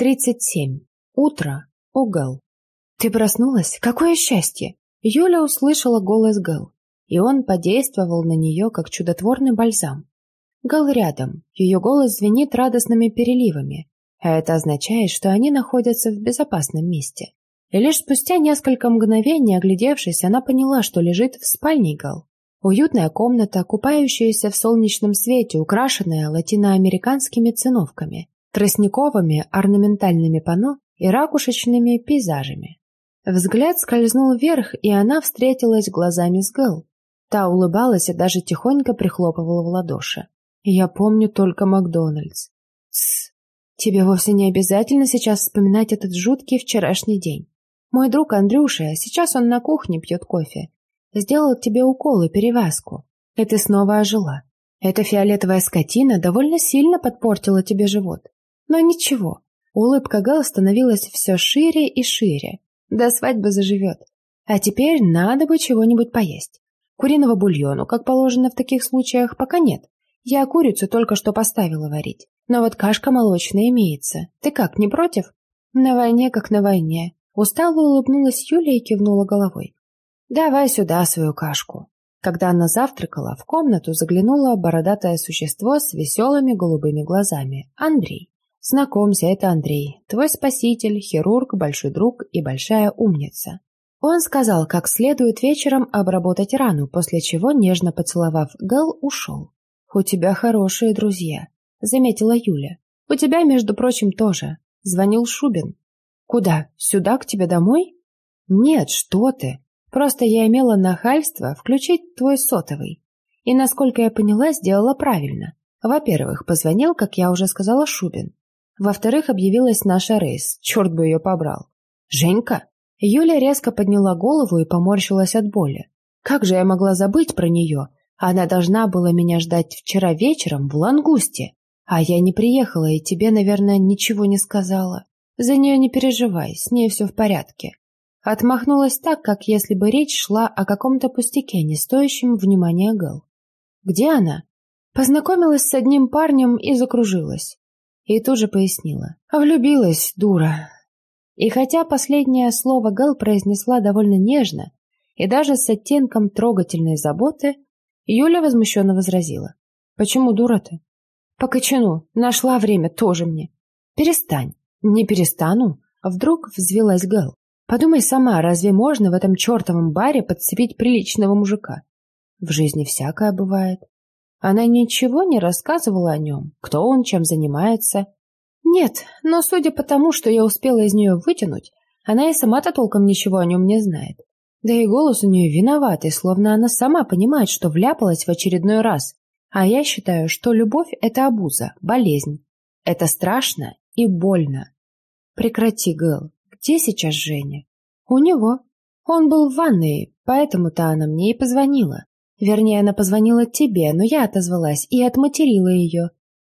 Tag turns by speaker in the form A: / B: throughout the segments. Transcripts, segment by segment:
A: 37. Утро. Угол. «Ты проснулась? Какое счастье!» Юля услышала голос Гэл, и он подействовал на нее, как чудотворный бальзам. Гэл рядом, ее голос звенит радостными переливами, а это означает, что они находятся в безопасном месте. И лишь спустя несколько мгновений, оглядевшись, она поняла, что лежит в спальне Гэл. Уютная комната, купающаяся в солнечном свете, украшенная латиноамериканскими циновками тростниковыми орнаментальными панно и ракушечными пейзажами. Взгляд скользнул вверх, и она встретилась глазами с Гэл. Та улыбалась и даже тихонько прихлопывала в ладоши. «Я помню только Макдональдс». «Тсс, тебе вовсе не обязательно сейчас вспоминать этот жуткий вчерашний день. Мой друг Андрюша, сейчас он на кухне пьет кофе, сделал тебе укол и перевязку, и ты снова ожила. Эта фиолетовая скотина довольно сильно подпортила тебе живот. Но ничего, улыбка Гэл становилась все шире и шире. До свадьбы заживет. А теперь надо бы чего-нибудь поесть. Куриного бульону, как положено в таких случаях, пока нет. Я курицу только что поставила варить. Но вот кашка молочная имеется. Ты как, не против? На войне, как на войне. Устало улыбнулась Юля и кивнула головой. Давай сюда свою кашку. Когда она завтракала, в комнату заглянуло бородатое существо с веселыми голубыми глазами. Андрей. Знакомься, это Андрей, твой спаситель, хирург, большой друг и большая умница. Он сказал, как следует вечером обработать рану, после чего, нежно поцеловав Гэл, ушел. «У тебя хорошие друзья», — заметила Юля. «У тебя, между прочим, тоже», — звонил Шубин. «Куда? Сюда, к тебе домой?» «Нет, что ты. Просто я имела нахальство включить твой сотовый. И, насколько я поняла, сделала правильно. Во-первых, позвонил, как я уже сказала, Шубин. Во-вторых, объявилась наша Рейс. Черт бы ее побрал. «Женька?» Юля резко подняла голову и поморщилась от боли. «Как же я могла забыть про нее? Она должна была меня ждать вчера вечером в Лангусте. А я не приехала и тебе, наверное, ничего не сказала. За нее не переживай, с ней все в порядке». Отмахнулась так, как если бы речь шла о каком-то пустяке, не стоящем внимания Гэл. «Где она?» Познакомилась с одним парнем и закружилась. И тут же пояснила. «Влюбилась, дура». И хотя последнее слово Гэл произнесла довольно нежно и даже с оттенком трогательной заботы, Юля возмущенно возразила. «Почему дура ты?» «По. Нашла время тоже мне». «Перестань». «Не перестану». Вдруг взвелась Гэл. «Подумай сама, разве можно в этом чертовом баре подцепить приличного мужика?» «В жизни всякое бывает. Она ничего не рассказывала о нем, кто он, чем занимается. Нет, но судя по тому, что я успела из нее вытянуть, она и сама-то толком ничего о нем не знает. Да и голос у нее виноватый, словно она сама понимает, что вляпалась в очередной раз. А я считаю, что любовь – это обуза, болезнь. Это страшно и больно. Прекрати, Гэл. Где сейчас Женя? У него. Он был в ванной, поэтому-то она мне и позвонила. Вернее, она позвонила тебе, но я отозвалась и отматерила ее.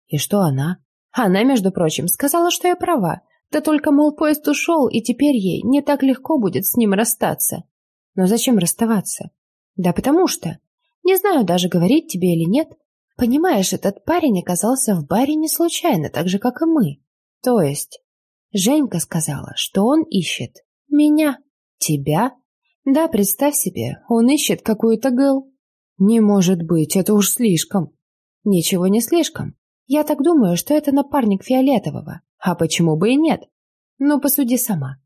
A: И что она? Она, между прочим, сказала, что я права. Да только, мол, поезд ушел, и теперь ей не так легко будет с ним расстаться. Но зачем расставаться? Да потому что... Не знаю даже, говорить тебе или нет. Понимаешь, этот парень оказался в баре не случайно, так же, как и мы. То есть... Женька сказала, что он ищет меня. Тебя? Да, представь себе, он ищет какую-то гэл. «Не может быть, это уж слишком». «Ничего не слишком. Я так думаю, что это напарник Фиолетового. А почему бы и нет? Ну, посуди сама.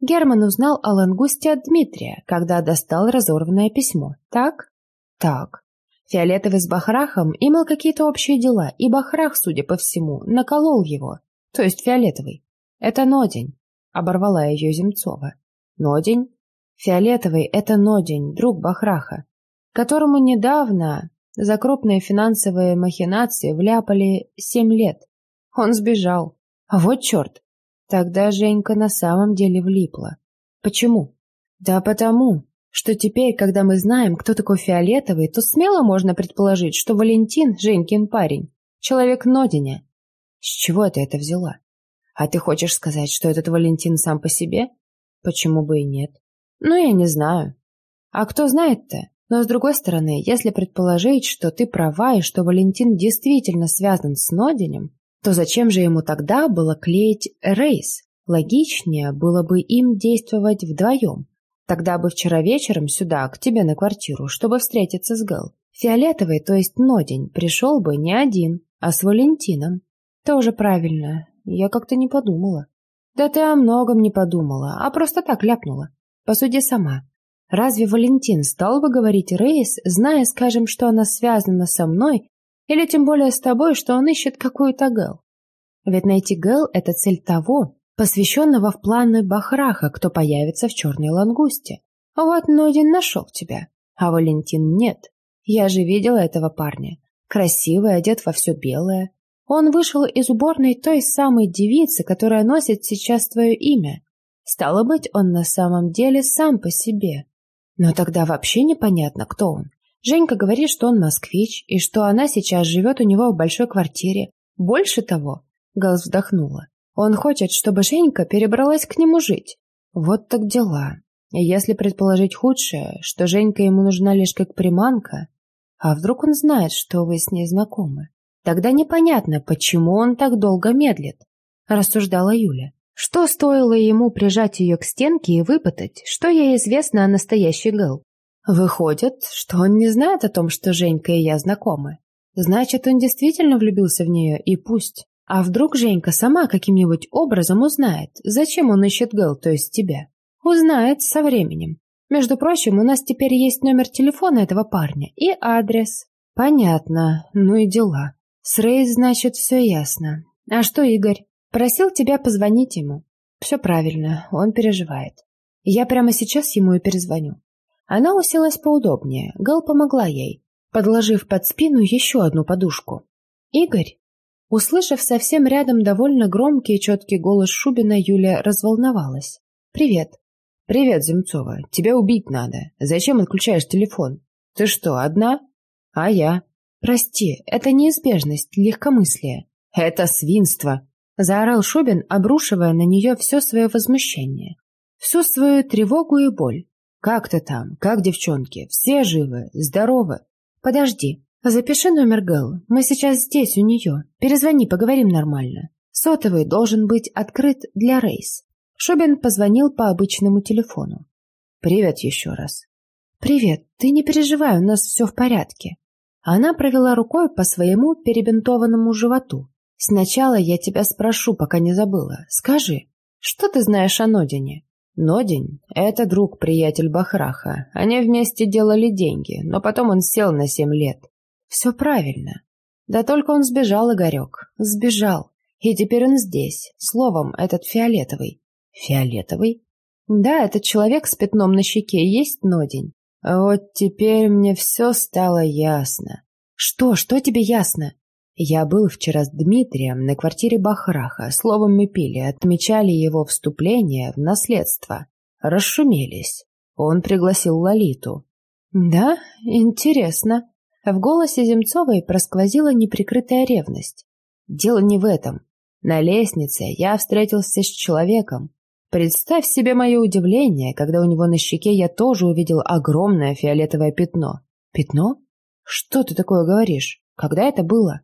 A: Герман узнал о лангусте от Дмитрия, когда достал разорванное письмо. Так? Так. Фиолетовый с Бахрахом имел какие-то общие дела, и Бахрах, судя по всему, наколол его. То есть Фиолетовый. Это Нодень. Оборвала ее Земцова. Нодень? Фиолетовый — это Нодень, друг Бахраха которому недавно за крупные финансовые махинации вляпали семь лет. Он сбежал. А вот черт! Тогда Женька на самом деле влипла. Почему? Да потому, что теперь, когда мы знаем, кто такой Фиолетовый, то смело можно предположить, что Валентин, Женькин парень, человек Нодиня. С чего ты это взяла? А ты хочешь сказать, что этот Валентин сам по себе? Почему бы и нет? Ну, я не знаю. А кто знает-то? Но с другой стороны, если предположить, что ты права и что Валентин действительно связан с Нодинем, то зачем же ему тогда было клеить рейс? Логичнее было бы им действовать вдвоем. Тогда бы вчера вечером сюда, к тебе на квартиру, чтобы встретиться с Гэл. Фиолетовый, то есть Нодень, пришел бы не один, а с Валентином. Тоже правильно. Я как-то не подумала. Да ты о многом не подумала, а просто так ляпнула. Посуди сама. Разве Валентин стал бы говорить Рейс, зная, скажем, что она связана со мной, или тем более с тобой, что он ищет какую-то Гэл? Ведь найти Гэл — это цель того, посвященного в планы Бахраха, кто появится в черной лангусте. Вот Нодин нашел тебя, а Валентин нет. Я же видела этого парня. Красивый, одет во все белое. Он вышел из уборной той самой девицы, которая носит сейчас твое имя. Стало быть, он на самом деле сам по себе. Но тогда вообще непонятно, кто он. Женька говорит, что он москвич, и что она сейчас живет у него в большой квартире. Больше того, Галс вздохнула. Он хочет, чтобы Женька перебралась к нему жить. Вот так дела. И если предположить худшее, что Женька ему нужна лишь как приманка, а вдруг он знает, что вы с ней знакомы, тогда непонятно, почему он так долго медлит, рассуждала Юля. Что стоило ему прижать ее к стенке и выпытать, что ей известно о настоящей Гэл? Выходит, что он не знает о том, что Женька и я знакомы. Значит, он действительно влюбился в нее, и пусть. А вдруг Женька сама каким-нибудь образом узнает, зачем он ищет Гэл, то есть тебя? Узнает со временем. Между прочим, у нас теперь есть номер телефона этого парня и адрес. Понятно, ну и дела. С Рейс, значит, все ясно. А что, Игорь? Просил тебя позвонить ему. Все правильно, он переживает. Я прямо сейчас ему и перезвоню. Она уселась поудобнее, Гэл помогла ей, подложив под спину еще одну подушку. «Игорь?» Услышав совсем рядом довольно громкий и четкий голос Шубина, Юля разволновалась. «Привет». «Привет, Земцова. Тебя убить надо. Зачем отключаешь телефон? Ты что, одна?» «А я?» «Прости, это неизбежность, легкомыслие». «Это свинство!» — заорал Шубин, обрушивая на нее все свое возмущение. Всю свою тревогу и боль. «Как ты там? Как девчонки? Все живы? Здоровы?» «Подожди», «Запиши номер Гэл. Мы сейчас здесь, у нее. Перезвони, поговорим нормально. Сотовый должен быть открыт для рейс». Шубин позвонил по обычному телефону. «Привет еще раз». «Привет. Ты не переживай, у нас все в порядке». Она провела рукой по своему перебинтованному животу. «Сначала я тебя спрошу, пока не забыла. Скажи, что ты знаешь о Нодине?» Нодень — это друг, приятель Бахраха. Они вместе делали деньги, но потом он сел на семь лет. Все правильно. Да только он сбежал, Игорек. Сбежал. И теперь он здесь. Словом, этот фиолетовый. Фиолетовый? Да, этот человек с пятном на щеке есть Нодень. Вот теперь мне все стало ясно. Что, что тебе ясно? Я был вчера с Дмитрием на квартире Бахраха. Словом, мы пили, отмечали его вступление в наследство. Расшумелись. Он пригласил Лолиту. Да, интересно. В голосе Земцовой просквозила неприкрытая ревность. Дело не в этом. На лестнице я встретился с человеком. Представь себе мое удивление, когда у него на щеке я тоже увидел огромное фиолетовое пятно. Пятно? Что ты такое говоришь? Когда это было?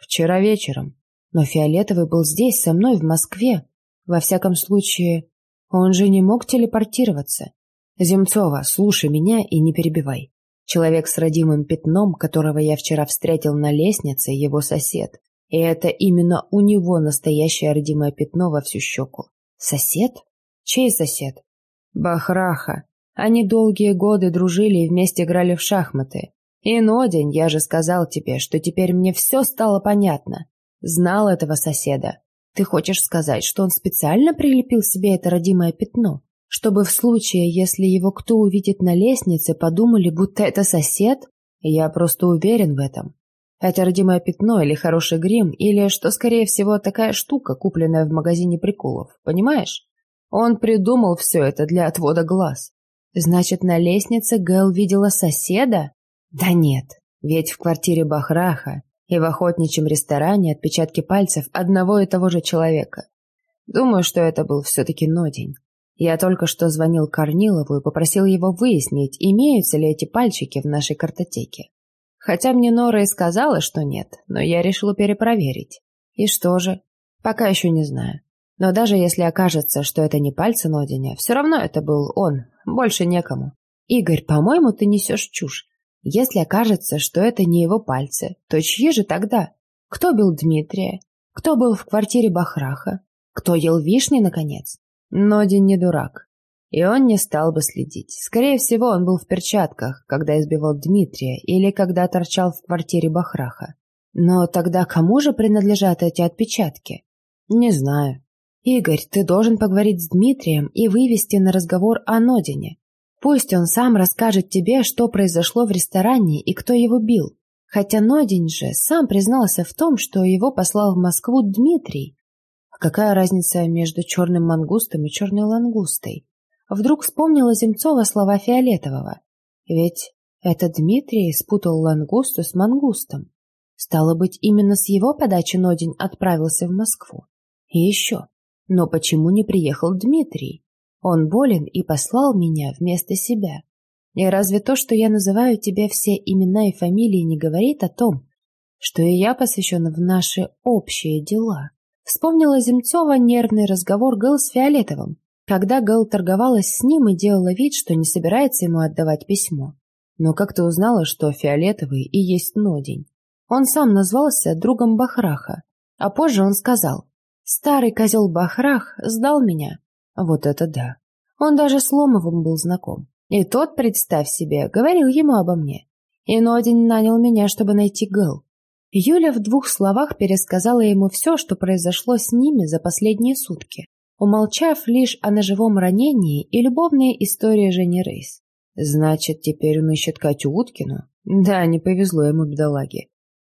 A: Вчера вечером. Но фиолетовый был здесь, со мной, в Москве. Во всяком случае, он же не мог телепортироваться. Земцова, слушай меня и не перебивай. Человек с родимым пятном, которого я вчера встретил на лестнице, его сосед. И это именно у него настоящее родимое пятно во всю щеку. Сосед? Чей сосед? Бахраха. Они долгие годы дружили и вместе играли в шахматы. И Нодень, я же сказал тебе, что теперь мне все стало понятно. Знал этого соседа. Ты хочешь сказать, что он специально прилепил себе это родимое пятно? чтобы в случае, если его кто увидит на лестнице, подумали, будто это сосед? Я просто уверен в этом. Это родимое пятно или хороший грим, или, что скорее всего, такая штука, купленная в магазине приколов, понимаешь? Он придумал все это для отвода глаз. Значит, на лестнице Гэл видела соседа? Да нет, ведь в квартире Бахраха и в охотничьем ресторане отпечатки пальцев одного и того же человека. Думаю, что это был все-таки Нодень. Я только что звонил Корнилову и попросил его выяснить, имеются ли эти пальчики в нашей картотеке. Хотя мне Нора и сказала, что нет, но я решил перепроверить. И что же? Пока еще не знаю. Но даже если окажется, что это не пальцы Нодиня, все равно это был он, больше некому. Игорь, по-моему, ты несешь чушь. Если окажется, что это не его пальцы, то чьи же тогда? Кто бил Дмитрия? Кто был в квартире Бахраха? Кто ел вишни, наконец? Нодин не дурак. И он не стал бы следить. Скорее всего, он был в перчатках, когда избивал Дмитрия или когда торчал в квартире Бахраха. Но тогда кому же принадлежат эти отпечатки? Не знаю. Игорь, ты должен поговорить с Дмитрием и вывести на разговор о Нодине. Пусть он сам расскажет тебе, что произошло в ресторане и кто его бил. Хотя Нодень же сам признался в том, что его послал в Москву Дмитрий. А какая разница между черным мангустом и черной лангустой? Вдруг вспомнила Земцова слова Фиолетового. Ведь это Дмитрий спутал лангусту с мангустом. Стало быть, именно с его подачи Нодень отправился в Москву. И еще. Но почему не приехал Дмитрий? Он болен и послал меня вместо себя. И разве то, что я называю тебе все имена и фамилии, не говорит о том, что и я посвящен в наши общие дела? Вспомнила Земцова нервный разговор Гэл с Фиолетовым, когда Гэл торговалась с ним и делала вид, что не собирается ему отдавать письмо. Но как ты узнала, что Фиолетовый и есть Нодень? Он сам назвался другом Бахраха, а позже он сказал, «Старый козел Бахрах сдал меня». Вот это да. Он даже с Ломовым был знаком. И тот, представь себе, говорил ему обо мне. И Нодень нанял меня, чтобы найти Гэл. Юля в двух словах пересказала ему все, что произошло с ними за последние сутки умолчав лишь о ножевом ранении и любовной истории Жени Рейс. Значит, теперь он ищет Катю Уткину? Да, не повезло ему, бедолаге.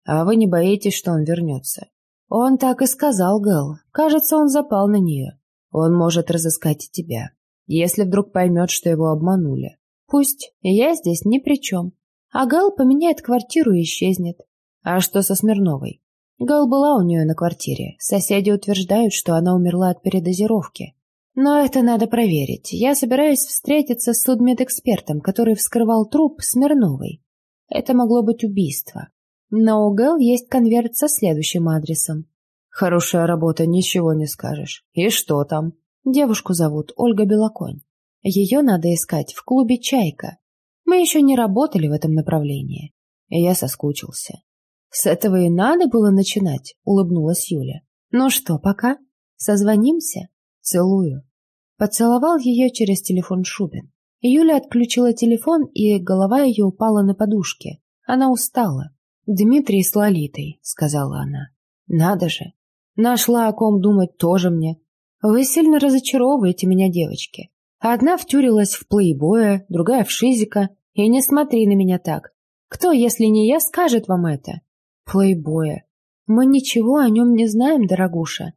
A: А вы не боитесь, что он вернется? Он так и сказал, Гэл. Кажется, он запал на нее. Он может разыскать и тебя, если вдруг поймет, что его обманули. Пусть, я здесь ни при чем. А Гэл поменяет квартиру и исчезнет. А что со Смирновой? Гал была у нее на квартире. Соседи утверждают, что она умерла от передозировки. Но это надо проверить. Я собираюсь встретиться с судмедэкспертом, который вскрывал труп Смирновой. Это могло быть убийство. Но у Гэл есть конверт со следующим адресом. Хорошая работа, ничего не скажешь. И что там? Девушку зовут Ольга Белоконь. Ее надо искать в клубе «Чайка». Мы еще не работали в этом направлении. И я соскучился. «С этого и надо было начинать», — улыбнулась Юля. «Ну что, пока? Созвонимся? Целую». Поцеловал ее через телефон Шубин. Юля отключила телефон, и голова ее упала на подушке. Она устала. «Дмитрий с Лолитой», — сказала она. «Надо же! Нашла о ком думать тоже мне. Вы сильно разочаровываете меня, девочки. Одна втюрилась в плейбоя, другая в шизика. И не смотри на меня так. Кто, если не я, скажет вам это? Плейбоя. Мы ничего о нем не знаем, дорогуша.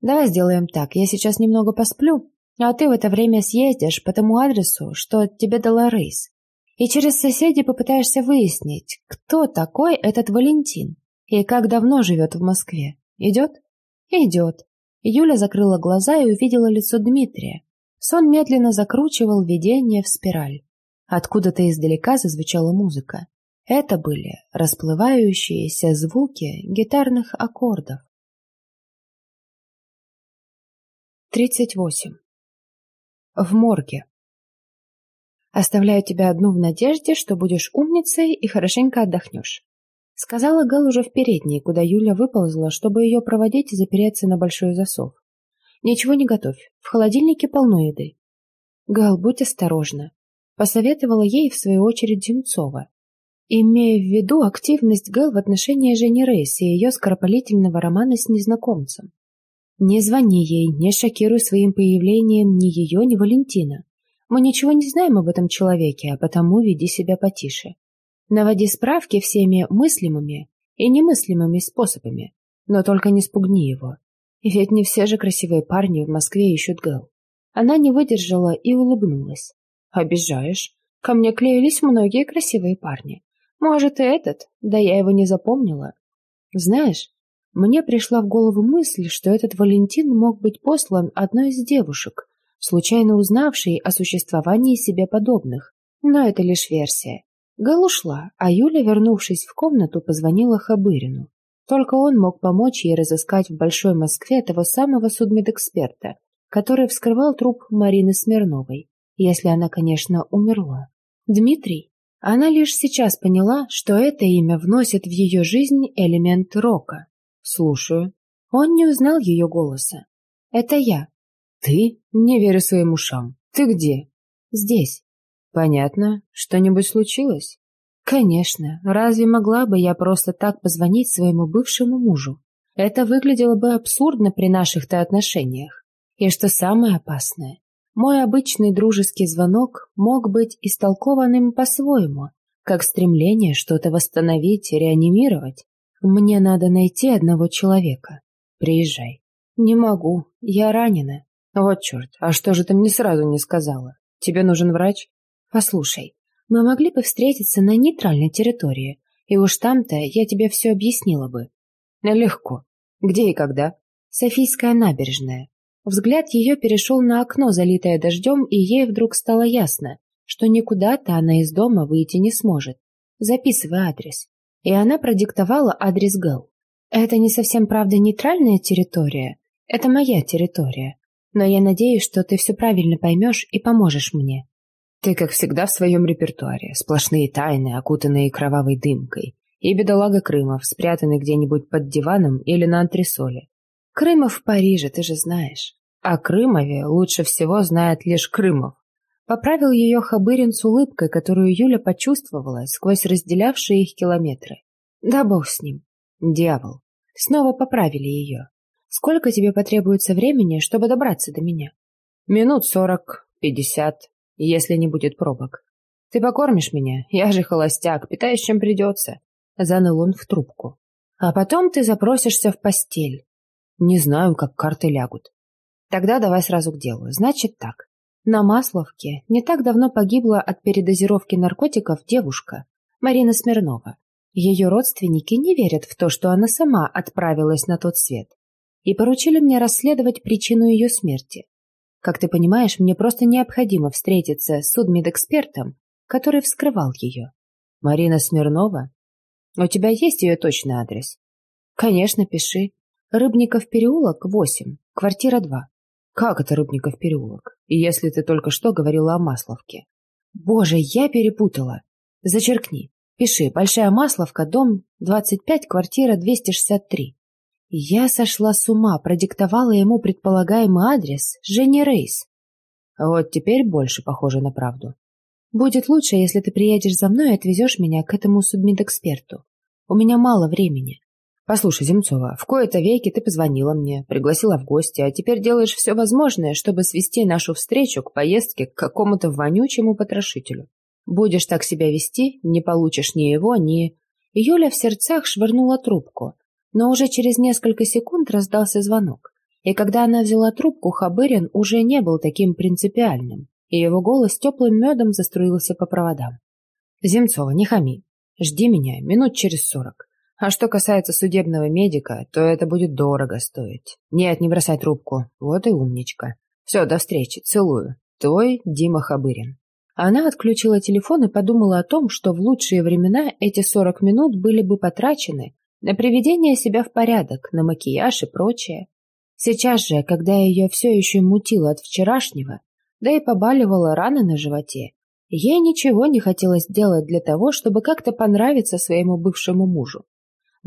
A: Давай сделаем так, я сейчас немного посплю, а ты в это время съездишь по тому адресу, что тебе дала Рейс. И через соседей попытаешься выяснить, кто такой этот Валентин и как давно живет в Москве. Идет? Идет. Юля закрыла глаза и увидела лицо Дмитрия. Сон медленно закручивал видение в спираль. Откуда-то издалека зазвучала музыка. Это были расплывающиеся звуки гитарных аккордов. 38. В морге. «Оставляю тебя одну в надежде, что будешь умницей и хорошенько отдохнешь», сказала Гал уже в передней, куда Юля выползла, чтобы ее проводить и запереться на большой засов. «Ничего не готовь, в холодильнике полно еды». «Гал, будь осторожна», посоветовала ей в свою очередь Земцова, имея в виду активность Гэл в отношении Жени Рейс и ее скоропалительного романа с незнакомцем. Не звони ей, не шокируй своим появлением ни ее, ни Валентина. Мы ничего не знаем об этом человеке, а потому веди себя потише. Наводи справки всеми мыслимыми и немыслимыми способами, но только не спугни его. Ведь не все же красивые парни в Москве ищут Гэл. Она не выдержала и улыбнулась. «Обижаешь? Ко мне клеились многие красивые парни. Может, и этот, да я его не запомнила. Знаешь, мне пришла в голову мысль, что этот Валентин мог быть послан одной из девушек, случайно узнавшей о существовании себе подобных. Но это лишь версия. Гал ушла, а Юля, вернувшись в комнату, позвонила Хабырину. Только он мог помочь ей разыскать в Большой Москве того самого судмедэксперта, который вскрывал труп Марины Смирновой, если она, конечно, умерла. Дмитрий? Она лишь сейчас поняла, что это имя вносит в ее жизнь элемент рока. «Слушаю». Он не узнал ее голоса. «Это я». «Ты? Не верю своим ушам. Ты где?» «Здесь». «Понятно. Что-нибудь случилось?» «Конечно. Разве могла бы я просто так позвонить своему бывшему мужу? Это выглядело бы абсурдно при наших-то отношениях. И что самое опасное, мой обычный дружеский звонок мог быть истолкованным по-своему, как стремление что-то восстановить реанимировать. Мне надо найти одного человека. Приезжай. Не могу, я ранена. Вот черт, а что же ты мне сразу не сказала? Тебе нужен врач? Послушай, мы могли бы встретиться на нейтральной территории, и уж там-то я тебе все объяснила бы. Легко. Где и когда? Софийская набережная. Взгляд ее перешел на окно, залитое дождем, и ей вдруг стало ясно, что никуда-то она из дома выйти не сможет. Записывай адрес. И она продиктовала адрес Гэл. Это не совсем, правда, нейтральная территория. Это моя территория. Но я надеюсь, что ты все правильно поймешь и поможешь мне. Ты, как всегда, в своем репертуаре. Сплошные тайны, окутанные кровавой дымкой. И бедолага Крымов, спрятанный где-нибудь под диваном или на антресоле. Крымов в Париже, ты же знаешь. О Крымове лучше всего знает лишь Крымов. Поправил ее Хабырин с улыбкой, которую Юля почувствовала сквозь разделявшие их километры. Да бог с ним. Дьявол. Снова поправили ее. Сколько тебе потребуется времени, чтобы добраться до меня? Минут сорок, пятьдесят, если не будет пробок. Ты покормишь меня? Я же холостяк, питаюсь чем придется. Заныл он в трубку. А потом ты запросишься в постель. Не знаю, как карты лягут. Тогда давай сразу к делу. Значит так. На Масловке не так давно погибла от передозировки наркотиков девушка, Марина Смирнова. Ее родственники не верят в то, что она сама отправилась на тот свет, и поручили мне расследовать причину ее смерти. Как ты понимаешь, мне просто необходимо встретиться с судмедэкспертом, который вскрывал ее. Марина Смирнова? У тебя есть ее точный адрес? Конечно, пиши. Рыбников переулок, 8, квартира 2. Как это Рыбников переулок? И если ты только что говорила о Масловке? Боже, я перепутала. Зачеркни. Пиши. Большая Масловка, дом 25, квартира 263. Я сошла с ума, продиктовала ему предполагаемый адрес Женни Рейс. Вот теперь больше похоже на правду. Будет лучше, если ты приедешь за мной и отвезешь меня к этому судмедэксперту. У меня мало времени. Послушай, Земцова, в кои-то веки ты позвонила мне, пригласила в гости, а теперь делаешь все возможное, чтобы свести нашу встречу к поездке к какому-то вонючему потрошителю. Будешь так себя вести, не получишь ни его, ни... Юля в сердцах швырнула трубку, но уже через несколько секунд раздался звонок. И когда она взяла трубку, Хабырин уже не был таким принципиальным, и его голос теплым медом заструился по проводам. «Земцова, не хами. Жди меня минут через сорок. А что касается судебного медика, то это будет дорого стоить. Нет, не бросай трубку. Вот и умничка. Все, до встречи. Целую. Твой Дима Хабырин. Она отключила телефон и подумала о том, что в лучшие времена эти 40 минут были бы потрачены на приведение себя в порядок, на макияж и прочее. Сейчас же, когда ее все еще мутило от вчерашнего, да и побаливала рана на животе, ей ничего не хотелось делать для того, чтобы как-то понравиться своему бывшему мужу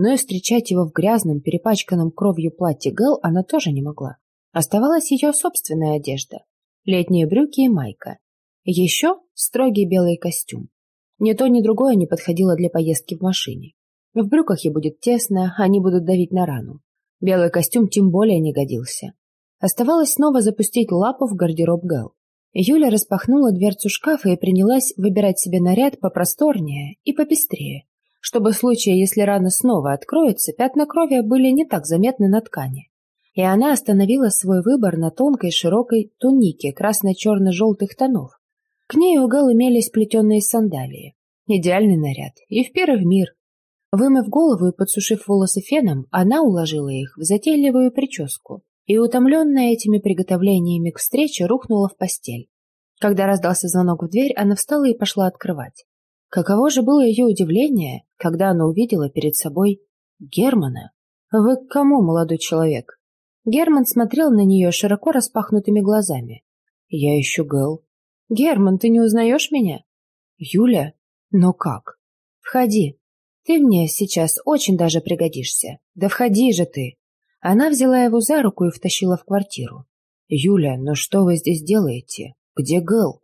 A: но и встречать его в грязном, перепачканном кровью платье Гэл она тоже не могла. Оставалась ее собственная одежда. Летние брюки и майка. Еще строгий белый костюм. Ни то, ни другое не подходило для поездки в машине. В брюках ей будет тесно, они будут давить на рану. Белый костюм тем более не годился. Оставалось снова запустить лапу в гардероб Гэл. Юля распахнула дверцу шкафа и принялась выбирать себе наряд попросторнее и попестрее, чтобы в случае, если рана снова откроется, пятна крови были не так заметны на ткани. И она остановила свой выбор на тонкой широкой тунике красно-черно-желтых тонов. К ней у Гал имелись плетеные сандалии. Идеальный наряд. И в первый мир. Вымыв голову и подсушив волосы феном, она уложила их в затейливую прическу и, утомленная этими приготовлениями к встрече, рухнула в постель. Когда раздался звонок в дверь, она встала и пошла открывать. Каково же было ее удивление, когда она увидела перед собой Германа? Вы к кому, молодой человек? Герман смотрел на нее широко распахнутыми глазами. Я ищу Гэл. Герман, ты не узнаешь меня? Юля? Но как? Входи. Ты мне сейчас очень даже пригодишься. Да входи же ты. Она взяла его за руку и втащила в квартиру. «Юля, ну что вы здесь делаете? Где Гэл?»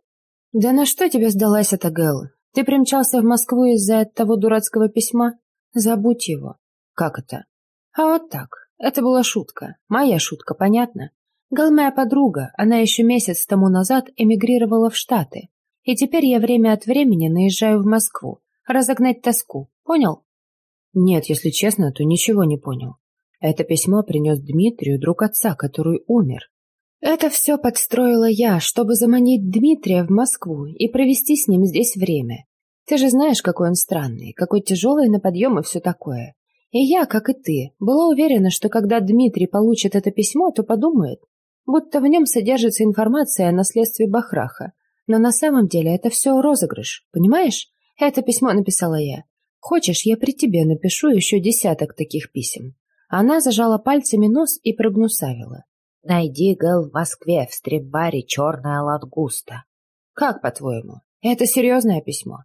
A: «Да на что тебе сдалась эта Гэл? Ты примчался в Москву из-за того дурацкого письма? Забудь его». «Как это?» «А вот так. Это была шутка. Моя шутка, понятно? Гэл моя подруга, она еще месяц тому назад эмигрировала в Штаты. И теперь я время от времени наезжаю в Москву. Разогнать тоску. Понял?» «Нет, если честно, то ничего не понял. Это письмо принес Дмитрию друг отца, который умер. Это все подстроила я, чтобы заманить Дмитрия в Москву и провести с ним здесь время. Ты же знаешь, какой он странный, какой тяжелый на подъем и все такое. И я, как и ты, была уверена, что когда Дмитрий получит это письмо, то подумает, будто в нем содержится информация о наследстве Бахраха. Но на самом деле это все розыгрыш, понимаешь? Это письмо написала я. Хочешь, я при тебе напишу еще десяток таких писем. Она зажала пальцами нос и прогнусавила. «Найди Гэл в Москве, в стрип-баре «Черная лангуста». «Как, по-твоему? Это серьезное письмо?»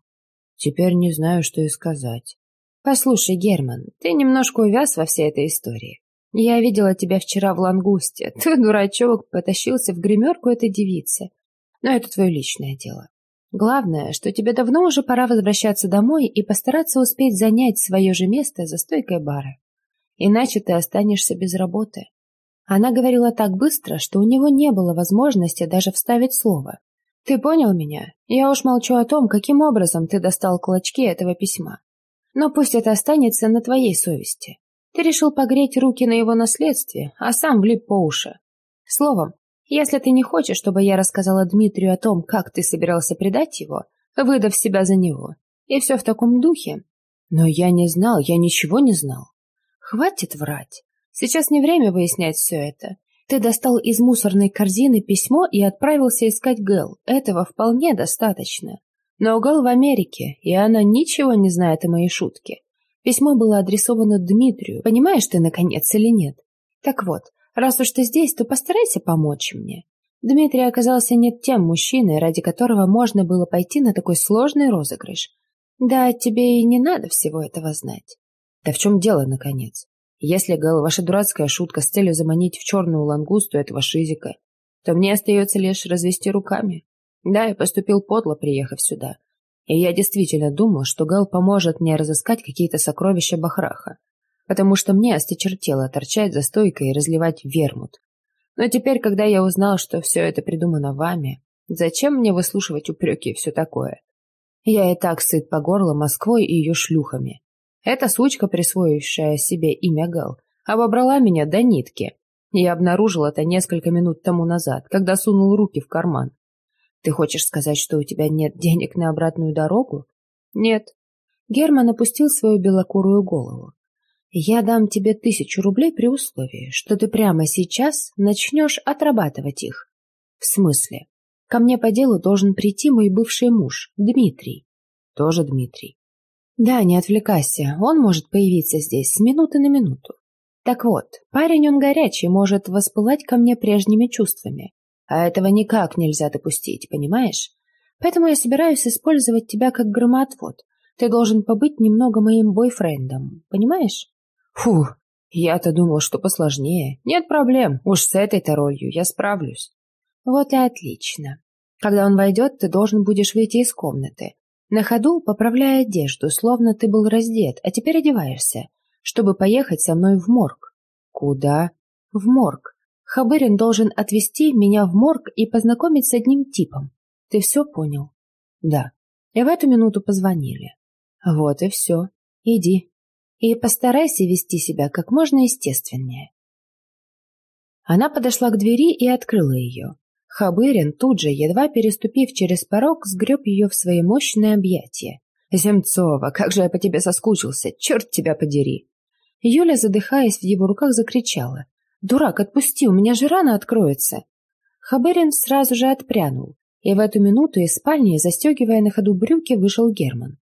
A: «Теперь не знаю, что и сказать». «Послушай, Герман, ты немножко увяз во всей этой истории. Я видела тебя вчера в лангусте. Ты, дурачок, потащился в гримерку этой девицы. Но это твое личное дело. Главное, что тебе давно уже пора возвращаться домой и постараться успеть занять свое же место за стойкой бара иначе ты останешься без работы. Она говорила так быстро, что у него не было возможности даже вставить слово. Ты понял меня? Я уж молчу о том, каким образом ты достал клочки этого письма. Но пусть это останется на твоей совести. Ты решил погреть руки на его наследстве, а сам влип по уши. Словом, если ты не хочешь, чтобы я рассказала Дмитрию о том, как ты собирался предать его, выдав себя за него, и все в таком духе. Но я не знал, я ничего не знал. Хватит врать. Сейчас не время выяснять все это. Ты достал из мусорной корзины письмо и отправился искать Гэл. Этого вполне достаточно. Но Гэл в Америке, и она ничего не знает о моей шутке. Письмо было адресовано Дмитрию. Понимаешь ты, наконец, или нет? Так вот, раз уж ты здесь, то постарайся помочь мне. Дмитрий оказался не тем мужчиной, ради которого можно было пойти на такой сложный розыгрыш. Да, тебе и не надо всего этого знать. Да в чем дело, наконец? Если, Гэл, ваша дурацкая шутка с целью заманить в черную лангусту этого шизика, то мне остается лишь развести руками. Да, я поступил подло, приехав сюда. И я действительно думал, что Гэл поможет мне разыскать какие-то сокровища Бахраха, потому что мне осточертело торчать за стойкой и разливать вермут. Но теперь, когда я узнал, что все это придумано вами, зачем мне выслушивать упреки и все такое? Я и так сыт по горло Москвой и ее шлюхами. Эта сучка, присвоившая себе имя Гал, обобрала меня до нитки. Я обнаружил это несколько минут тому назад, когда сунул руки в карман. Ты хочешь сказать, что у тебя нет денег на обратную дорогу? Нет. Герман опустил свою белокурую голову. Я дам тебе тысячу рублей при условии, что ты прямо сейчас начнешь отрабатывать их. В смысле? Ко мне по делу должен прийти мой бывший муж, Дмитрий. Тоже Дмитрий. Да, не отвлекайся, он может появиться здесь с минуты на минуту. Так вот, парень он горячий, может воспылать ко мне прежними чувствами. А этого никак нельзя допустить, понимаешь? Поэтому я собираюсь использовать тебя как громоотвод. Ты должен побыть немного моим бойфрендом, понимаешь? Фу, я-то думал, что посложнее. Нет проблем, уж с этой-то ролью я справлюсь. Вот и отлично. Когда он войдет, ты должен будешь выйти из комнаты, на ходу поправляя одежду, словно ты был раздет, а теперь одеваешься, чтобы поехать со мной в морг. Куда? В морг. Хабырин должен отвезти меня в морг и познакомить с одним типом. Ты все понял? Да. И в эту минуту позвонили. Вот и все. Иди. И постарайся вести себя как можно естественнее. Она подошла к двери и открыла ее. Хабырин тут же, едва переступив через порог, сгреб ее в свои мощные объятия. «Земцова, как же я по тебе соскучился! Черт тебя подери!» Юля, задыхаясь в его руках, закричала. «Дурак, отпусти, у меня же рана откроется!» Хабырин сразу же отпрянул, и в эту минуту из спальни, застегивая на ходу брюки, вышел Герман.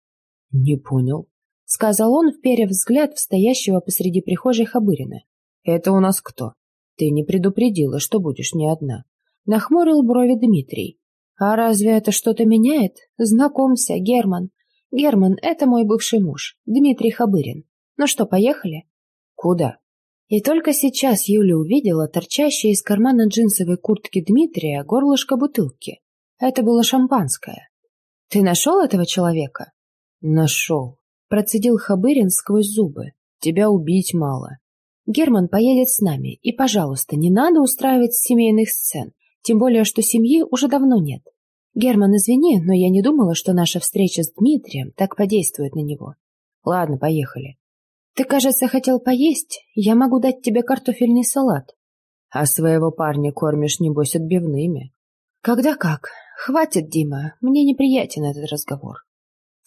A: «Не понял. Сказал он, вперев взгляд в стоящего посреди прихожей Хабырина.
B: «Это у нас кто? Ты не предупредила, что будешь не одна». Нахмурил брови Дмитрий.
A: «А разве это что-то меняет? Знакомься, Герман. Герман — это мой бывший муж, Дмитрий Хабырин. Ну что, поехали?»
B: «Куда?»
A: И только сейчас Юля увидела торчащее из кармана джинсовой куртки Дмитрия горлышко бутылки. Это было шампанское. «Ты нашел этого человека?»
B: «Нашел», —
A: процедил Хабырин сквозь зубы.
B: «Тебя убить мало».
A: «Герман поедет с нами, и, пожалуйста, не надо устраивать семейных сцен, тем более, что семьи уже давно нет. Герман, извини, но я не думала, что наша встреча с Дмитрием так подействует на него.
B: Ладно, поехали».
A: «Ты, кажется, хотел поесть? Я могу дать тебе картофельный салат».
B: «А своего парня кормишь, небось, отбивными?»
A: «Когда как. Хватит, Дима, мне неприятен этот разговор».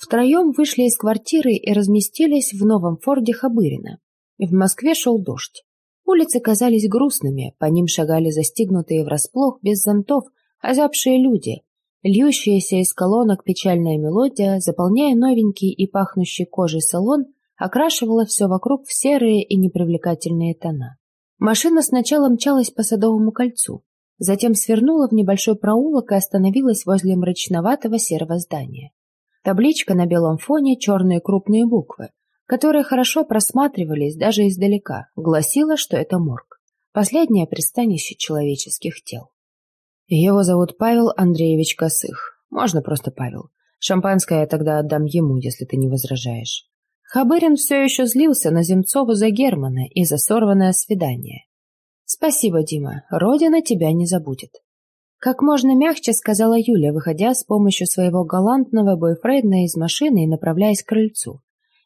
A: Втроем вышли из квартиры и разместились в новом форде Хабырина. В Москве шел дождь. Улицы казались грустными, по ним шагали застигнутые врасплох, без зонтов, озябшие люди. Льющаяся из колонок печальная мелодия, заполняя новенький и пахнущий кожей салон, окрашивала все вокруг в серые и непривлекательные тона. Машина сначала мчалась по Садовому кольцу, затем свернула в небольшой проулок и остановилась возле мрачноватого серого здания. Табличка на белом фоне, черные крупные буквы, которые хорошо просматривались даже издалека, гласила, что это морг. Последнее пристанище человеческих тел.
B: Его зовут Павел Андреевич Косых. Можно просто Павел. Шампанское я тогда отдам ему, если ты не возражаешь.
A: Хабырин все еще злился на Земцову за Германа и за сорванное свидание. «Спасибо, Дима, Родина тебя не забудет». Как можно мягче сказала Юля, выходя с помощью своего галантного бойфренда из машины и направляясь к крыльцу.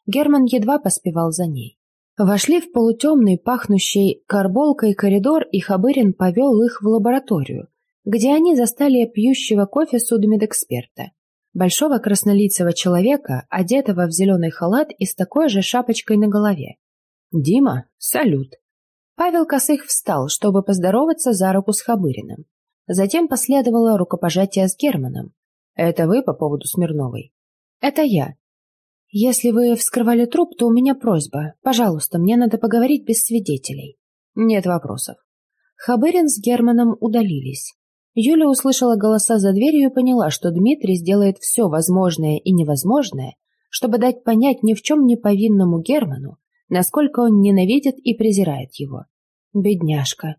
A: Герман едва поспевал за ней. Вошли в полутемный, пахнущий карболкой коридор, и Хабырин повел их в лабораторию, где они застали пьющего кофе судмедэксперта. Большого краснолицего человека, одетого в зеленый халат и с такой же шапочкой на голове.
B: «Дима, салют!»
A: Павел Косых встал, чтобы поздороваться за руку с Хабыриным. Затем последовало рукопожатие с Германом.
B: «Это вы по поводу Смирновой?»
A: «Это я. Если вы вскрывали труп, то у меня просьба. Пожалуйста, мне надо поговорить без свидетелей».
B: «Нет вопросов».
A: Хабырин с Германом удалились. Юля услышала голоса за дверью и поняла, что Дмитрий сделает все возможное и невозможное, чтобы дать понять ни в чем не повинному Герману, насколько он ненавидит и презирает его. Бедняжка.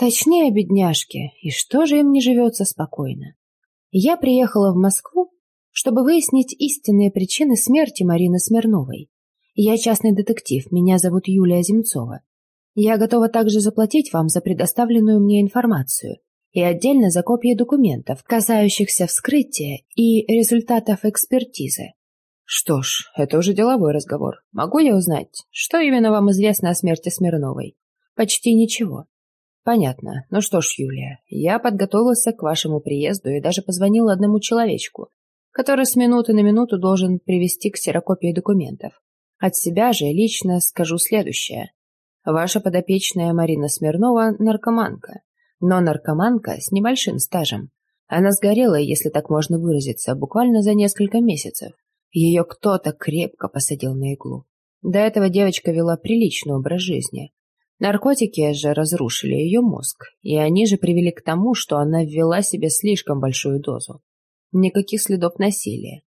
A: Точнее, бедняжки, и что же им не живется спокойно? Я приехала в Москву, чтобы выяснить истинные причины смерти Марины Смирновой. Я частный детектив, меня зовут Юлия Земцова. Я готова также заплатить вам за предоставленную мне информацию и отдельно за копии документов, касающихся вскрытия и результатов экспертизы.
B: Что ж, это уже деловой разговор. Могу я узнать, что именно вам известно о смерти Смирновой?
A: Почти ничего.
B: Понятно. Ну что ж, Юлия, я подготовился к вашему приезду и даже позвонил одному человечку, который с минуты на минуту должен привести к ксерокопии документов. От себя же лично скажу следующее. Ваша подопечная Марина Смирнова – наркоманка, но наркоманка с небольшим стажем. Она сгорела, если так можно выразиться, буквально за несколько месяцев. Ее кто-то крепко посадил на иглу. До этого девочка вела приличный образ жизни, Наркотики же разрушили ее мозг, и они же привели к тому, что она ввела себе слишком большую дозу. Никаких следов насилия.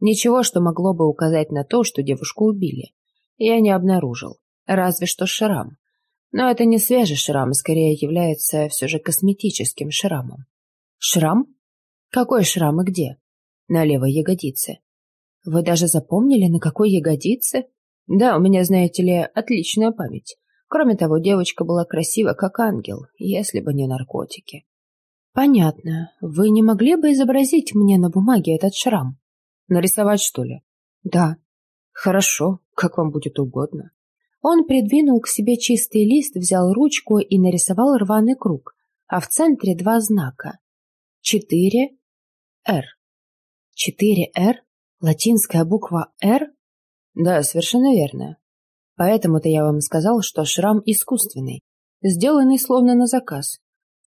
B: Ничего, что могло бы указать на то, что девушку убили. Я не обнаружил. Разве что шрам. Но это не свежий шрам, а скорее является все же косметическим шрамом.
A: Шрам? Какой шрам и где?
B: На левой ягодице.
A: Вы даже запомнили, на какой ягодице?
B: Да, у меня, знаете ли, отличная память. Кроме того, девочка была красива, как ангел, если бы не наркотики.
A: Понятно. Вы не могли бы изобразить мне на бумаге этот шрам?
B: Нарисовать, что ли?
A: Да.
B: Хорошо, как вам будет угодно.
A: Он придвинул к себе чистый лист, взял ручку и нарисовал рваный круг, а в центре два знака. Четыре «Р». Четыре «Р»? Латинская буква «Р»?
B: Да, совершенно верно. Поэтому-то я вам сказал, что шрам искусственный, сделанный словно на заказ.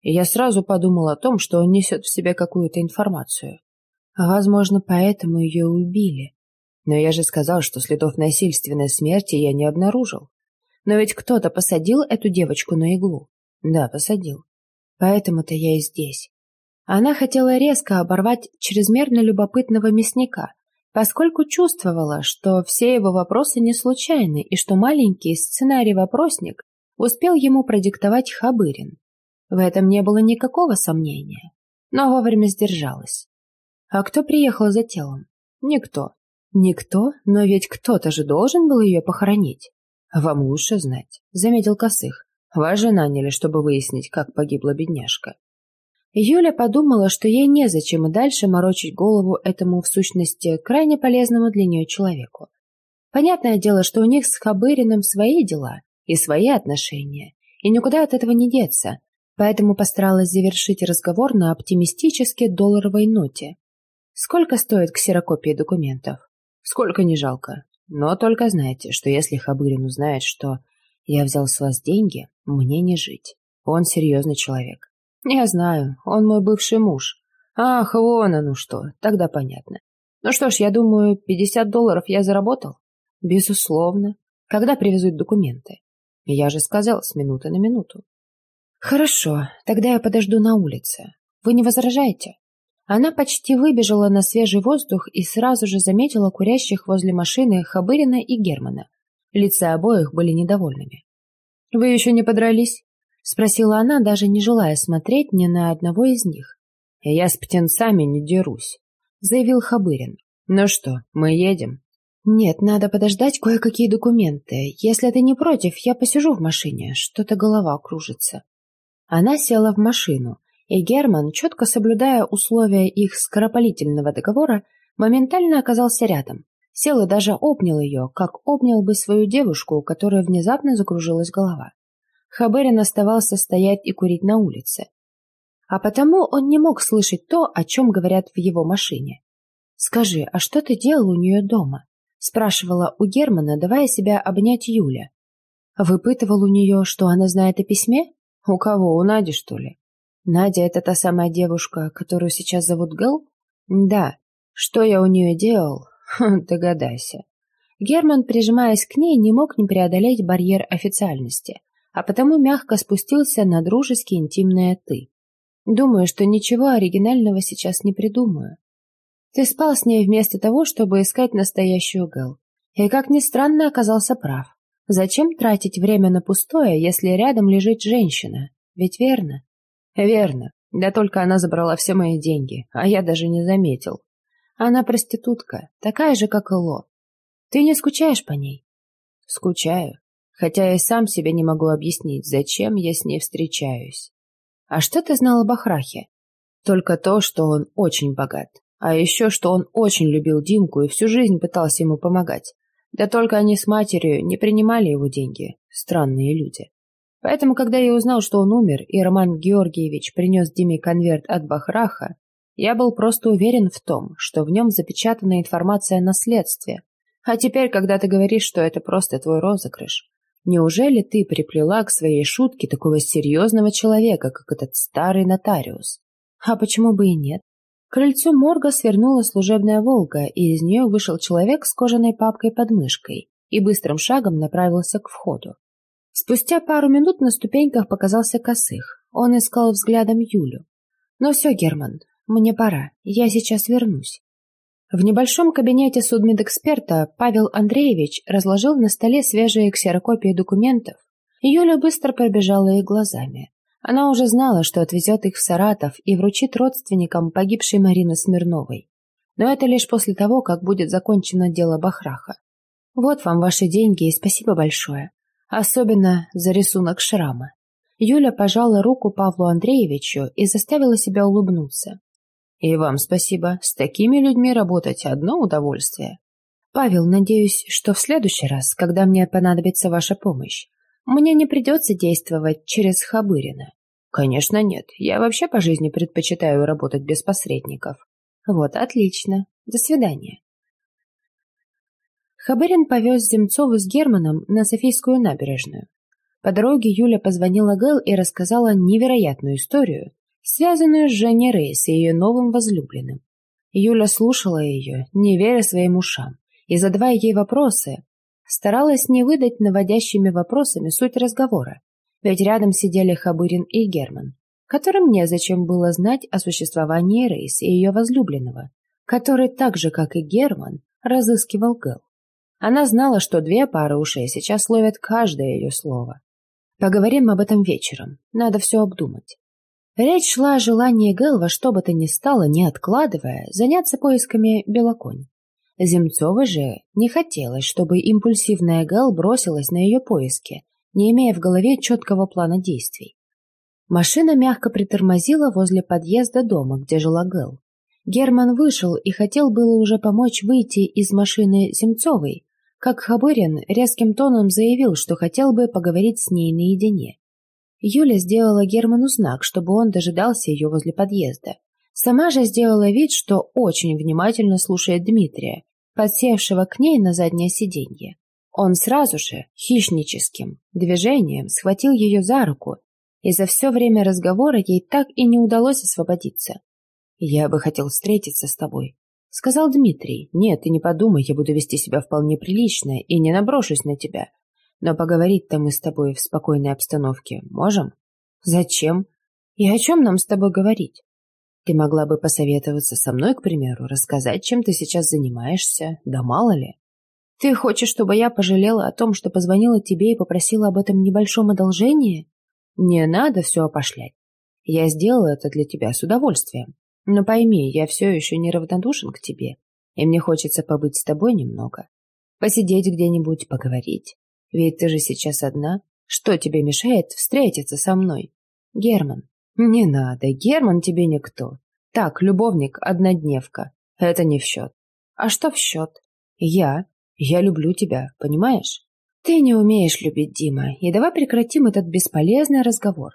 B: И я сразу подумал о том, что он несет в себе какую-то информацию.
A: Возможно, поэтому ее убили.
B: Но я же сказал, что следов насильственной смерти я не обнаружил. Но ведь кто-то посадил эту девочку на иглу. Да, посадил. Поэтому-то я и здесь. Она хотела резко оборвать чрезмерно любопытного мясника, поскольку чувствовала, что все его вопросы не случайны и что маленький сценарий-вопросник успел ему продиктовать Хабырин. В этом не было никакого сомнения, но вовремя сдержалась. А кто приехал за телом? Никто. Никто, но ведь кто-то же должен был ее похоронить. Вам лучше знать, заметил Косых. Вас же наняли, чтобы выяснить, как погибла бедняжка. Юля подумала, что ей незачем и дальше морочить голову этому, в сущности, крайне полезному для нее человеку. Понятное дело, что у них с Хабыриным свои дела и свои отношения, и никуда от этого не деться, поэтому постаралась завершить разговор на оптимистически долларовой ноте. Сколько стоит ксерокопия документов? Сколько не жалко. Но только знайте, что если Хабырин узнает, что я взял с вас деньги, мне не жить. Он серьезный человек. Я знаю, он мой бывший муж. Ах, вон оно что, тогда понятно. Ну что ж, я думаю, 50 долларов я заработал? Безусловно. Когда привезут документы? Я же сказал, с минуты на минуту. Хорошо, тогда я подожду на улице. Вы не возражаете? Она почти выбежала на свежий воздух и сразу же заметила курящих возле машины Хабырина и Германа. Лица обоих были недовольными. «Вы еще не подрались?» — спросила она, даже не желая смотреть ни на одного из них. «Я с птенцами не дерусь», — заявил Хабырин. «Ну что, мы едем?» «Нет, надо подождать кое-какие документы. Если ты не против, я посижу в машине. Что-то голова кружится». Она села в машину, и Герман, четко соблюдая условия их скоропалительного договора, моментально оказался рядом. Сел и даже обнял ее, как обнял бы свою девушку, у которой внезапно закружилась голова. Хаберин оставался стоять и курить на улице. А потому он не мог слышать то, о чем говорят в его машине. «Скажи, а что ты делал у нее дома?» — спрашивала у Германа, давая себя обнять Юля. Выпытывал у нее, что она знает о письме? У кого, у Нади, что ли? Надя — это та самая девушка, которую сейчас зовут Гэл? Да. Что я у нее делал? Хм, догадайся. Герман, прижимаясь к ней, не мог не преодолеть барьер официальности, а потому мягко спустился на дружески интимное «ты». Думаю, что ничего оригинального сейчас не придумаю. Ты спал с ней вместо того, чтобы искать настоящую Гэл. И, как ни странно, оказался прав. Зачем тратить время на пустое, если рядом лежит женщина? Ведь верно? Верно. Да только она забрала все мои деньги, а я даже не заметил. Она проститутка, такая же, как и Ло. Ты не скучаешь по ней? Скучаю. Хотя я сам себе не могу объяснить, зачем я с ней встречаюсь. А что ты знал об Ахрахе? Только то, что он очень богат. А еще, что он очень любил Димку и всю жизнь пытался ему помогать. Да только они с матерью не принимали его деньги. Странные люди. Поэтому, когда я узнал, что он умер, и Роман Георгиевич принес Диме конверт от Бахраха, я был просто уверен в том, что в нем запечатана информация о наследстве. А теперь, когда ты говоришь, что это просто твой розыгрыш, неужели ты приплела к своей шутке такого серьезного человека, как этот старый нотариус? А почему бы и нет? К крыльцу морга свернула служебная «Волга», и из нее вышел человек с кожаной папкой под мышкой и быстрым шагом направился к входу. Спустя пару минут на ступеньках показался Косых. Он искал взглядом Юлю. «Ну все, Герман, мне пора. Я сейчас вернусь». В небольшом кабинете судмедэксперта Павел Андреевич разложил на столе свежие ксерокопии документов. Юля быстро пробежала их глазами. Она уже знала, что отвезет их в Саратов и вручит родственникам погибшей Марины Смирновой. Но это лишь после того, как будет закончено дело Бахраха. Вот вам ваши деньги и спасибо большое особенно за рисунок шрама. Юля пожала руку Павлу Андреевичу и заставила себя улыбнуться. «И вам спасибо. С такими людьми работать одно удовольствие. Павел, надеюсь, что в следующий раз, когда мне понадобится ваша помощь, мне не придется действовать через Хабырина. Конечно, нет. Я вообще по жизни предпочитаю работать без посредников. Вот, отлично. До свидания. Хабырин повез Земцова с Германом на Софийскую набережную. По дороге Юля позвонила Гэл и рассказала невероятную историю, связанную с Женей Рейс и ее новым возлюбленным. Юля слушала ее, не веря своим ушам,
A: и, задавая ей вопросы, старалась не выдать наводящими вопросами суть разговора, ведь рядом сидели Хабырин и Герман, которым незачем было знать о существовании Рейс и ее возлюбленного, который так же, как и Герман, разыскивал Гэл. Она знала, что две пары ушей сейчас ловят каждое ее слово. Поговорим об этом вечером, надо все обдумать. Речь шла о желании Гэл что бы то ни стало, не откладывая, заняться поисками Белоконь. Земцовой же не хотелось, чтобы импульсивная Гэл бросилась на ее поиски, не имея в голове четкого плана действий. Машина мягко притормозила возле подъезда дома, где жила Гэл. Герман вышел и хотел было уже помочь выйти из машины Земцовой, как Хабырин резким тоном заявил, что хотел бы поговорить с ней наедине. Юля сделала Герману знак, чтобы он дожидался ее возле подъезда. Сама же сделала вид, что очень внимательно слушает Дмитрия, подсевшего к ней на заднее сиденье. Он сразу же, хищническим движением, схватил ее за руку, и за все время разговора ей так и не удалось освободиться. «Я бы хотел встретиться с тобой», — сказал Дмитрий. «Нет, ты не подумай, я буду вести себя вполне прилично и не наброшусь на тебя. Но поговорить-то мы с тобой в спокойной обстановке можем? Зачем? И о чем нам с тобой говорить? Ты могла бы посоветоваться со мной, к примеру, рассказать, чем ты сейчас занимаешься, да мало ли. Ты хочешь, чтобы я пожалела о том, что позвонила тебе и попросила об этом небольшом одолжении? Не надо все опошлять. Я сделала это для тебя с удовольствием. Но пойми, я все еще неравнодушен к тебе, и мне хочется побыть с тобой немного. Посидеть где-нибудь, поговорить. Ведь ты же сейчас одна. Что тебе мешает встретиться со мной? Герман. Не надо, Герман тебе никто. Так, любовник, однодневка. Это не в счет. А что в счет? Я. Я люблю тебя, понимаешь? Ты не умеешь любить, Дима, и давай прекратим этот бесполезный разговор.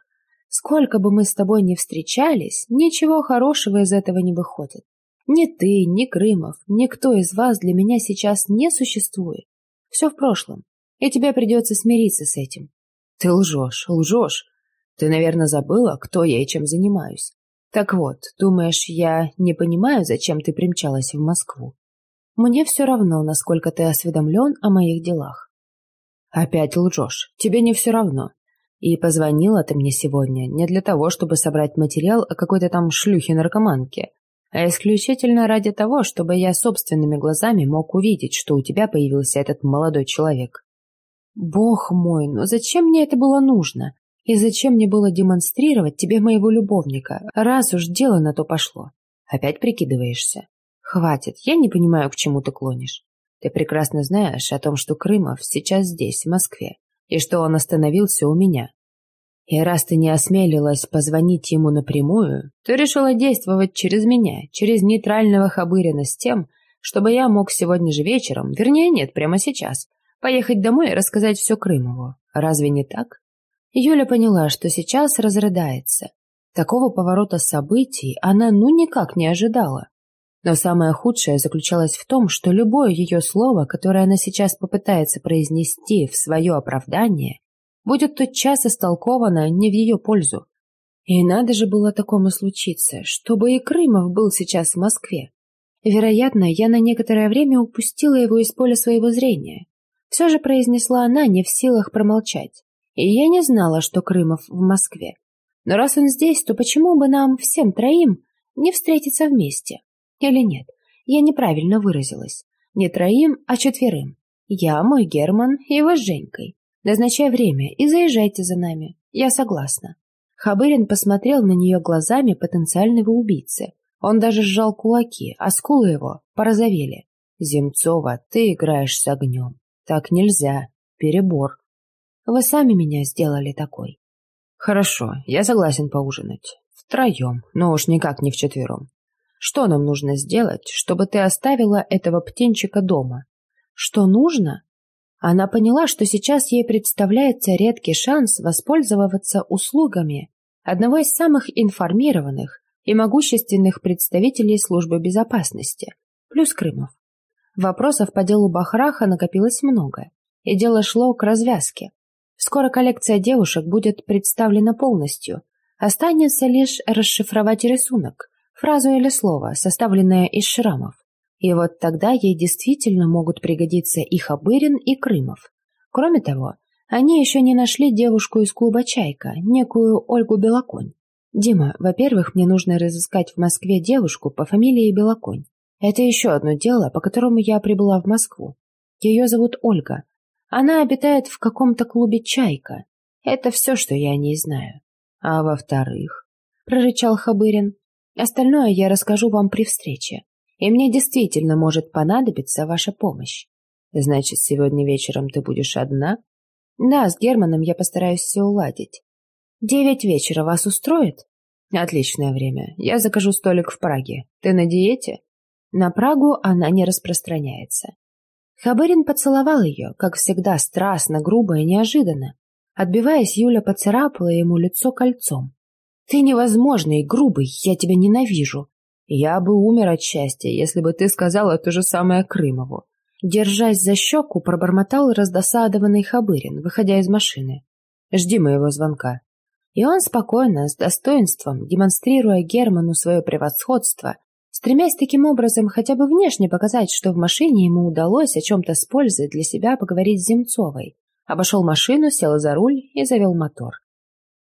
A: Сколько бы мы с тобой ни встречались, ничего хорошего из этого не выходит. Ни ты, ни Крымов, никто из вас для меня сейчас не существует. Все в прошлом и тебе придется смириться с этим. Ты лжешь, лжешь. Ты, наверное, забыла, кто я и чем занимаюсь. Так вот, думаешь, я не понимаю, зачем ты примчалась в Москву? Мне все равно, насколько ты осведомлен о моих делах. Опять лжешь. Тебе не все равно. И позвонила ты мне сегодня не для того, чтобы собрать материал о какой-то там шлюхе-наркоманке, а исключительно ради того, чтобы я собственными глазами мог увидеть, что у тебя появился этот молодой человек. Бог мой, но зачем мне это было нужно? И зачем мне было демонстрировать тебе моего любовника, раз уж дело на то пошло? Опять прикидываешься? Хватит, я не понимаю, к чему ты клонишь. Ты прекрасно знаешь о том, что Крымов сейчас здесь, в Москве, и что он остановился у меня. И раз ты не осмелилась позвонить ему напрямую, ты решила действовать через меня, через нейтрального Хабырина с тем, чтобы я мог сегодня же вечером, вернее нет, прямо сейчас, Поехать домой и рассказать все Крымову. Разве не так? Юля поняла, что сейчас разрыдается. Такого поворота событий она ну никак не ожидала. Но самое худшее заключалось в том, что любое ее слово, которое она сейчас попытается произнести в свое оправдание, будет тотчас истолковано не в ее пользу. И надо же было такому случиться, чтобы и Крымов был сейчас в Москве. Вероятно, я на некоторое время упустила его из поля своего зрения. Все же произнесла она, не в силах промолчать. И я не знала, что Крымов в Москве. Но раз он здесь, то почему бы нам, всем троим, не встретиться вместе? Или нет? Я неправильно выразилась. Не троим, а четверым. Я, мой Герман и вы с Женькой. Назначай время и заезжайте за нами. Я согласна. Хабырин посмотрел на нее глазами потенциального убийцы. Он даже сжал кулаки, а скулы его порозовели. «Земцова, ты играешь с огнем. Так нельзя. Перебор. Вы сами меня сделали такой. Хорошо, я согласен поужинать. Втроем, но уж никак не вчетвером. Что нам нужно сделать, чтобы ты оставила этого птенчика дома? Что нужно? Она поняла, что сейчас ей представляется редкий шанс воспользоваться услугами одного из самых информированных и могущественных представителей службы безопасности, плюс Крымов. Вопросов по делу Бахраха накопилось много, и дело шло к развязке. Скоро коллекция девушек будет представлена полностью. Останется лишь расшифровать рисунок, фразу или слово, составленное из шрамов. И вот тогда ей действительно могут пригодиться и Хабырин, и Крымов. Кроме того, они еще не нашли девушку из клуба «Чайка», некую Ольгу Белоконь. «Дима, во-первых, мне нужно разыскать в Москве девушку по фамилии Белоконь. Это еще одно дело, по которому я прибыла в Москву. Ее зовут Ольга. Она обитает в каком-то клубе «Чайка». Это все, что я о ней знаю. А во-вторых, — прорычал Хабырин, — остальное я расскажу вам при встрече и мне действительно может понадобиться ваша помощь. Значит, сегодня вечером ты будешь одна? Да, с Германом я постараюсь все уладить. Девять вечера вас устроит? Отличное время. Я закажу столик в Праге. Ты на диете? На Прагу она не распространяется. Хабарин поцеловал ее, как всегда, страстно, грубо и неожиданно. Отбиваясь, Юля поцарапала ему лицо кольцом. «Ты невозможный, грубый, я тебя ненавижу!» Я бы умер от счастья, если бы ты сказала то же самое Крымову. Держась за щеку, пробормотал раздосадованный Хабырин, выходя из машины. «Жди моего звонка». И он спокойно, с достоинством, демонстрируя Герману свое превосходство, стремясь таким образом хотя бы внешне показать, что в машине ему удалось о чем-то с пользой для себя поговорить с Земцовой, обошел машину, сел за руль и завел мотор.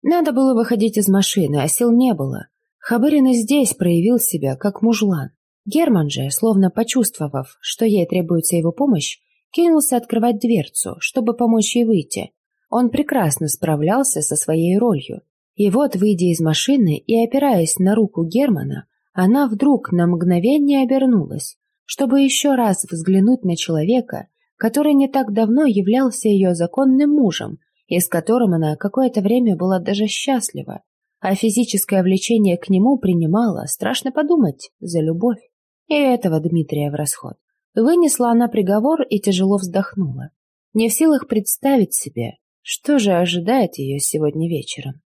A: Надо было выходить из машины, а сил не было. Хабырин и здесь проявил себя как мужлан. Герман же, словно почувствовав, что ей требуется его помощь, кинулся открывать дверцу, чтобы помочь ей выйти. Он прекрасно справлялся со своей ролью. И вот, выйдя из машины и опираясь на руку Германа, она вдруг на мгновение обернулась, чтобы еще раз взглянуть на человека, который не так давно являлся ее законным мужем и с которым она какое-то время была даже счастлива, а физическое влечение к нему принимала, страшно подумать, за любовь. И этого Дмитрия в расход. Вынесла она приговор и тяжело вздохнула. Не в силах представить себе, что же ожидает ее сегодня вечером.